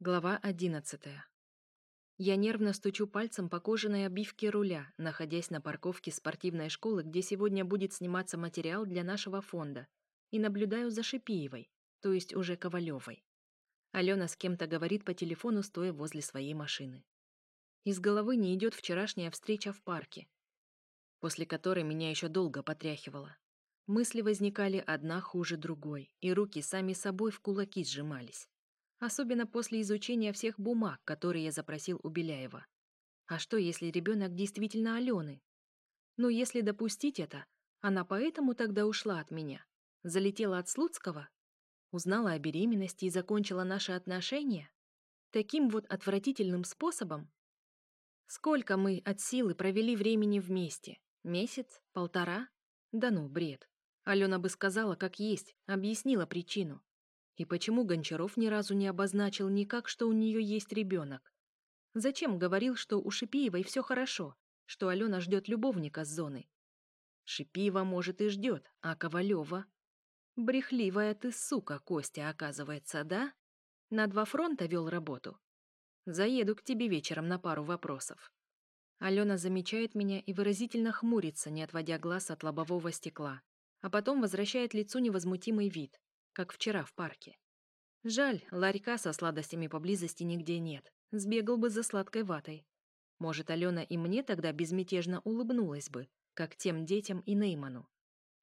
Глава 11. Я нервно стучу пальцем по кожаной обивке руля, находясь на парковке спортивной школы, где сегодня будет сниматься материал для нашего фонда, и наблюдаю за Шипиевой, то есть уже Ковалевой. Алена с кем-то говорит по телефону, стоя возле своей машины. Из головы не идет вчерашняя встреча в парке, после которой меня еще долго потряхивало. Мысли возникали одна хуже другой, и руки сами собой в кулаки сжимались особенно после изучения всех бумаг, которые я запросил у Беляева. А что, если ребенок действительно Алены? Ну, если допустить это, она поэтому тогда ушла от меня. Залетела от Слуцкого? Узнала о беременности и закончила наши отношения? Таким вот отвратительным способом? Сколько мы от силы провели времени вместе? Месяц? Полтора? Да ну, бред. Алена бы сказала, как есть, объяснила причину. И почему Гончаров ни разу не обозначил никак, что у нее есть ребенок? Зачем говорил, что у Шипиевой все хорошо, что Алена ждет любовника с зоны? Шипиева, может, и ждет, а Ковалева? Брехливая ты, сука, Костя, оказывается, да? На два фронта вел работу. Заеду к тебе вечером на пару вопросов. Алена замечает меня и выразительно хмурится, не отводя глаз от лобового стекла, а потом возвращает лицу невозмутимый вид как вчера в парке. Жаль, ларька со сладостями поблизости нигде нет. Сбегал бы за сладкой ватой. Может, Алена и мне тогда безмятежно улыбнулась бы, как тем детям и Нейману.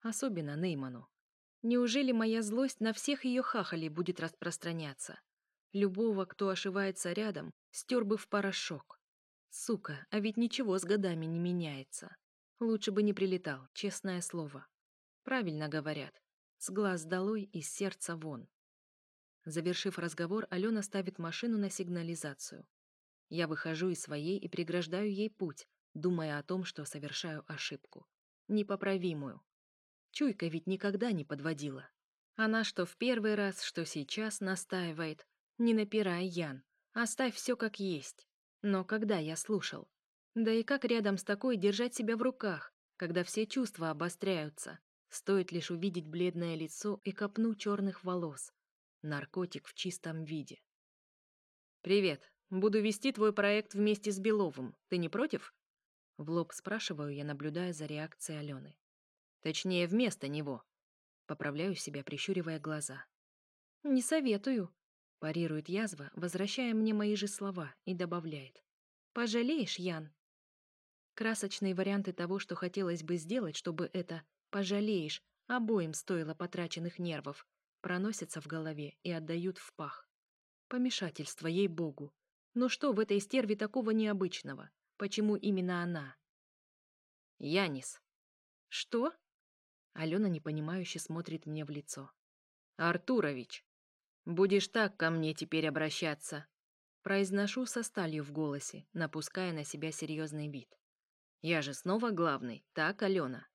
Особенно Нейману. Неужели моя злость на всех ее хахалей будет распространяться? Любого, кто ошивается рядом, стер бы в порошок. Сука, а ведь ничего с годами не меняется. Лучше бы не прилетал, честное слово. Правильно говорят с глаз долой и сердца вон. Завершив разговор, Алена ставит машину на сигнализацию. Я выхожу из своей и преграждаю ей путь, думая о том, что совершаю ошибку. Непоправимую. Чуйка ведь никогда не подводила. Она что в первый раз, что сейчас настаивает. Не напирай, Ян. Оставь все как есть. Но когда я слушал? Да и как рядом с такой держать себя в руках, когда все чувства обостряются, Стоит лишь увидеть бледное лицо и копну черных волос. Наркотик в чистом виде. «Привет. Буду вести твой проект вместе с Беловым. Ты не против?» В лоб спрашиваю я, наблюдая за реакцией Алены. Точнее, вместо него. Поправляю себя, прищуривая глаза. «Не советую», — парирует язва, возвращая мне мои же слова, и добавляет. «Пожалеешь, Ян?» Красочные варианты того, что хотелось бы сделать, чтобы это Пожалеешь, обоим стоило потраченных нервов. Проносится в голове и отдают в пах. Помешательство ей богу. Но что в этой стерве такого необычного? Почему именно она? Янис. Что? Алена непонимающе смотрит мне в лицо. Артурович, будешь так ко мне теперь обращаться. Произношу со сталью в голосе, напуская на себя серьезный вид. Я же снова главный, так, Алена?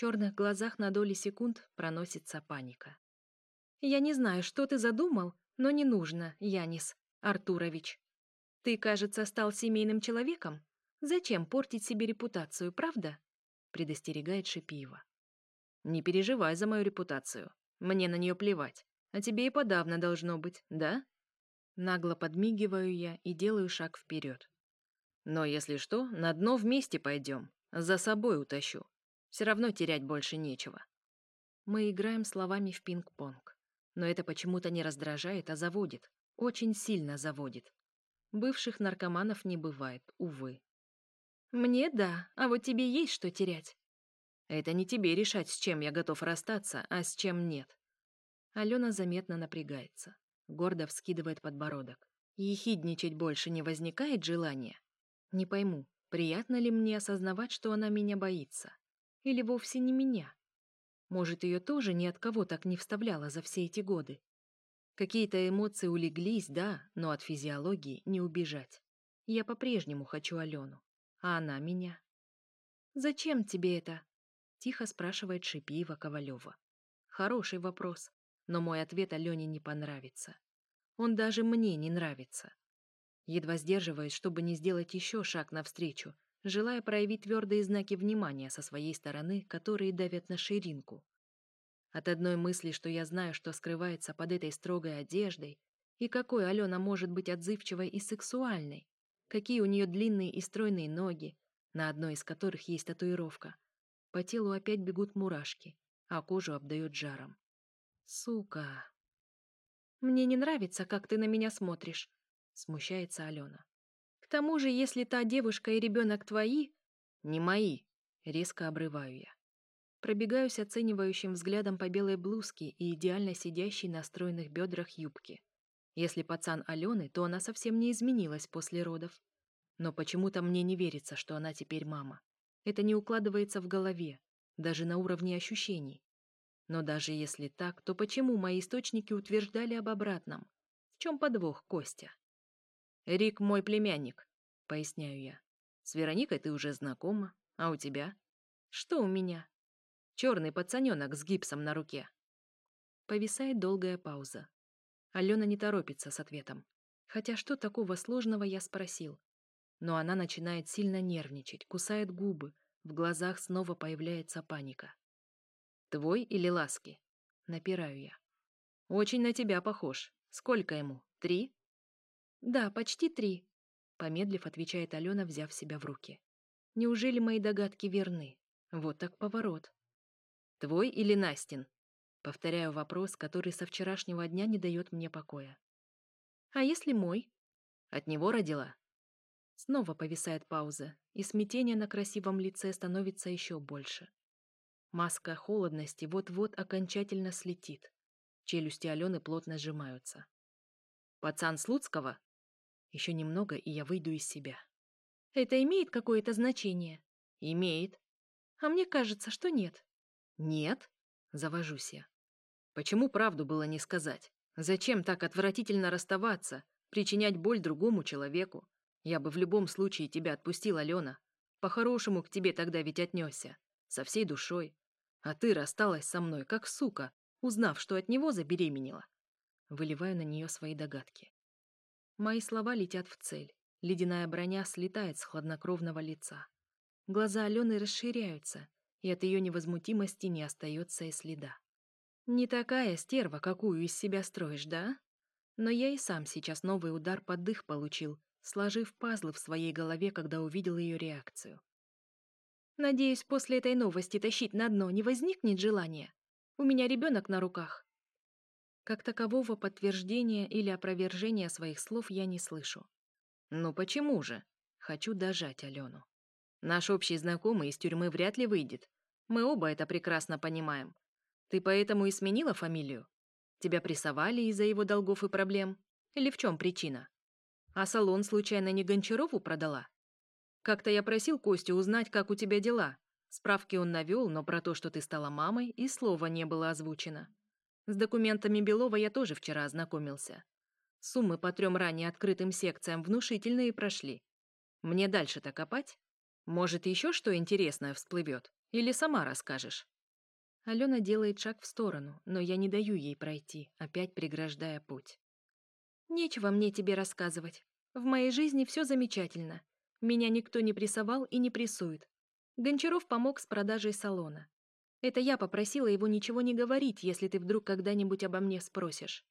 черных глазах на доли секунд проносится паника. «Я не знаю, что ты задумал, но не нужно, Янис Артурович. Ты, кажется, стал семейным человеком. Зачем портить себе репутацию, правда?» предостерегает Шипиева. «Не переживай за мою репутацию. Мне на нее плевать. А тебе и подавно должно быть, да?» Нагло подмигиваю я и делаю шаг вперед. «Но если что, на дно вместе пойдем. За собой утащу. Все равно терять больше нечего. Мы играем словами в пинг-понг. Но это почему-то не раздражает, а заводит. Очень сильно заводит. Бывших наркоманов не бывает, увы. Мне да, а вот тебе есть что терять. Это не тебе решать, с чем я готов расстаться, а с чем нет. Алена заметно напрягается. Гордо вскидывает подбородок. Ехидничать больше не возникает желания? Не пойму, приятно ли мне осознавать, что она меня боится? Или вовсе не меня? Может, ее тоже ни от кого так не вставляло за все эти годы? Какие-то эмоции улеглись, да, но от физиологии не убежать. Я по-прежнему хочу Алену, а она меня. «Зачем тебе это?» — тихо спрашивает Шипиева Ковалева. Хороший вопрос, но мой ответ Алене не понравится. Он даже мне не нравится. Едва сдерживаясь, чтобы не сделать еще шаг навстречу, желая проявить твердые знаки внимания со своей стороны, которые давят на ширинку. От одной мысли, что я знаю, что скрывается под этой строгой одеждой, и какой Алена может быть отзывчивой и сексуальной, какие у нее длинные и стройные ноги, на одной из которых есть татуировка. По телу опять бегут мурашки, а кожу обдает жаром. Сука! «Мне не нравится, как ты на меня смотришь», — смущается Алена тому же, если та девушка и ребенок твои, не мои, резко обрываю я. Пробегаюсь оценивающим взглядом по белой блузке и идеально сидящей на стройных бедрах юбки. Если пацан Алены, то она совсем не изменилась после родов. Но почему-то мне не верится, что она теперь мама. Это не укладывается в голове, даже на уровне ощущений. Но даже если так, то почему мои источники утверждали об обратном? В чем подвох, Костя? Рик мой племянник, поясняю я. С Вероникой ты уже знакома, а у тебя? Что у меня? Черный пацаненок с гипсом на руке. Повисает долгая пауза. Алена не торопится с ответом. Хотя что такого сложного я спросил. Но она начинает сильно нервничать, кусает губы, в глазах снова появляется паника. «Твой или ласки?» Напираю я. «Очень на тебя похож. Сколько ему? Три?» «Да, почти три», — помедлив отвечает Алена, взяв себя в руки. «Неужели мои догадки верны? Вот так поворот». «Твой или Настин?» — повторяю вопрос, который со вчерашнего дня не дает мне покоя. «А если мой?» «От него родила?» Снова повисает пауза, и смятение на красивом лице становится еще больше. Маска холодности вот-вот окончательно слетит. Челюсти Алены плотно сжимаются. «Пацан Слуцкого?» Еще немного, и я выйду из себя. Это имеет какое-то значение? Имеет. А мне кажется, что нет. Нет? Завожусь я. Почему правду было не сказать? Зачем так отвратительно расставаться, причинять боль другому человеку? Я бы в любом случае тебя отпустил, Алена. По-хорошему к тебе тогда ведь отнесся. Со всей душой. А ты рассталась со мной, как сука, узнав, что от него забеременела. Выливаю на нее свои догадки. Мои слова летят в цель. Ледяная броня слетает с хладнокровного лица. Глаза Алены расширяются, и от ее невозмутимости не остается и следа. «Не такая стерва, какую из себя строишь, да?» Но я и сам сейчас новый удар под дых получил, сложив пазлы в своей голове, когда увидел ее реакцию. «Надеюсь, после этой новости тащить на дно не возникнет желания? У меня ребенок на руках, как такового подтверждения или опровержения своих слов я не слышу. «Ну почему же?» Хочу дожать Алену. «Наш общий знакомый из тюрьмы вряд ли выйдет. Мы оба это прекрасно понимаем. Ты поэтому и сменила фамилию? Тебя прессовали из-за его долгов и проблем? Или в чем причина? А салон случайно не Гончарову продала? Как-то я просил Костю узнать, как у тебя дела. Справки он навел, но про то, что ты стала мамой, и слова не было озвучено. С документами Белова я тоже вчера ознакомился. Суммы по трем ранее открытым секциям внушительные прошли. Мне дальше-то копать? Может, еще что интересное всплывет? Или сама расскажешь?» Алена делает шаг в сторону, но я не даю ей пройти, опять преграждая путь. «Нечего мне тебе рассказывать. В моей жизни все замечательно. Меня никто не прессовал и не прессует. Гончаров помог с продажей салона. Это я попросила его ничего не говорить, если ты вдруг когда-нибудь обо мне спросишь.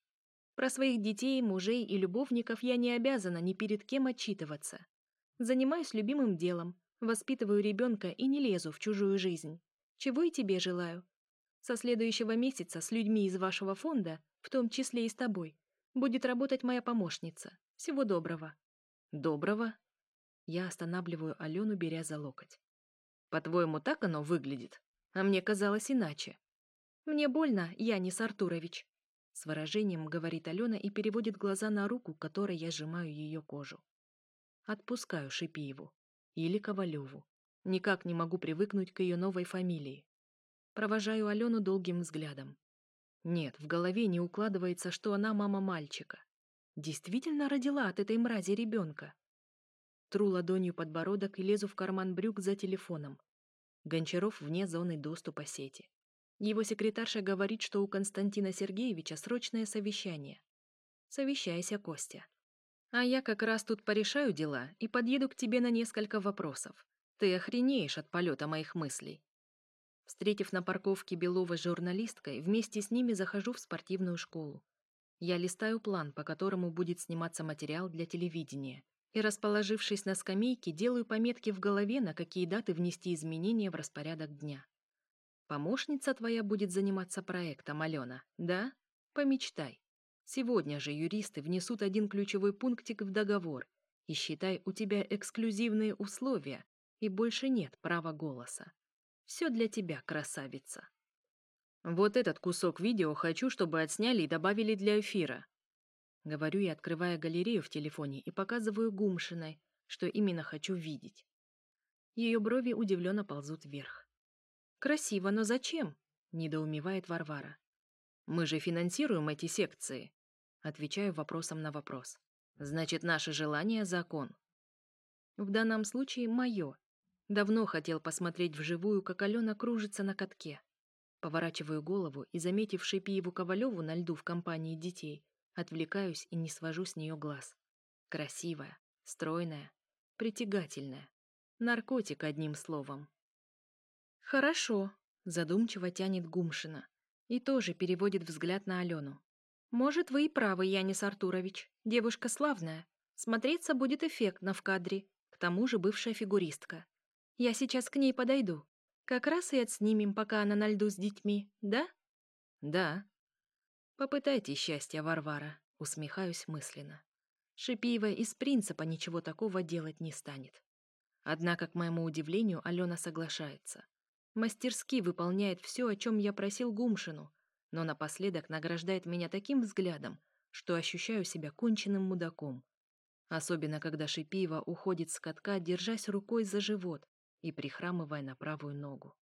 Про своих детей, мужей и любовников я не обязана ни перед кем отчитываться. Занимаюсь любимым делом, воспитываю ребенка и не лезу в чужую жизнь. Чего и тебе желаю. Со следующего месяца с людьми из вашего фонда, в том числе и с тобой, будет работать моя помощница. Всего доброго. Доброго? Я останавливаю Алену, беря за локоть. По-твоему, так оно выглядит? А мне казалось иначе. Мне больно, Янис Артурович. С выражением говорит Алена и переводит глаза на руку, которой я сжимаю ее кожу. Отпускаю Шипиеву. Или Ковалеву. Никак не могу привыкнуть к ее новой фамилии. Провожаю Алену долгим взглядом. Нет, в голове не укладывается, что она мама мальчика. Действительно родила от этой мрази ребенка. Тру ладонью подбородок и лезу в карман брюк за телефоном. Гончаров вне зоны доступа сети. Его секретарша говорит, что у Константина Сергеевича срочное совещание. Совещайся, Костя. А я как раз тут порешаю дела и подъеду к тебе на несколько вопросов. Ты охренеешь от полета моих мыслей. Встретив на парковке Белова с журналисткой, вместе с ними захожу в спортивную школу. Я листаю план, по которому будет сниматься материал для телевидения и, расположившись на скамейке, делаю пометки в голове, на какие даты внести изменения в распорядок дня. Помощница твоя будет заниматься проектом, Алена, да? Помечтай. Сегодня же юристы внесут один ключевой пунктик в договор. И считай, у тебя эксклюзивные условия, и больше нет права голоса. Все для тебя, красавица. Вот этот кусок видео хочу, чтобы отсняли и добавили для эфира. Говорю и открывая галерею в телефоне и показываю Гумшиной, что именно хочу видеть. Ее брови удивленно ползут вверх. «Красиво, но зачем?» – недоумевает Варвара. «Мы же финансируем эти секции», – отвечаю вопросом на вопрос. «Значит, наше желание – закон». В данном случае – мое. Давно хотел посмотреть вживую, как Алена кружится на катке. Поворачиваю голову и, заметив Шипиеву Ковалеву на льду в компании детей, Отвлекаюсь и не свожу с нее глаз. Красивая, стройная, притягательная. Наркотик, одним словом. «Хорошо», — задумчиво тянет Гумшина. И тоже переводит взгляд на Алену. «Может, вы и правы, Янис Артурович. Девушка славная. Смотреться будет эффектно в кадре. К тому же бывшая фигуристка. Я сейчас к ней подойду. Как раз и отснимем, пока она на льду с детьми, да?» «Да», Попытайте счастья, Варвара, усмехаюсь мысленно. Шипиева из принципа ничего такого делать не станет. Однако, к моему удивлению, Алена соглашается. Мастерски выполняет все, о чем я просил Гумшину, но напоследок награждает меня таким взглядом, что ощущаю себя конченным мудаком. Особенно, когда Шипиева уходит с катка, держась рукой за живот и прихрамывая на правую ногу.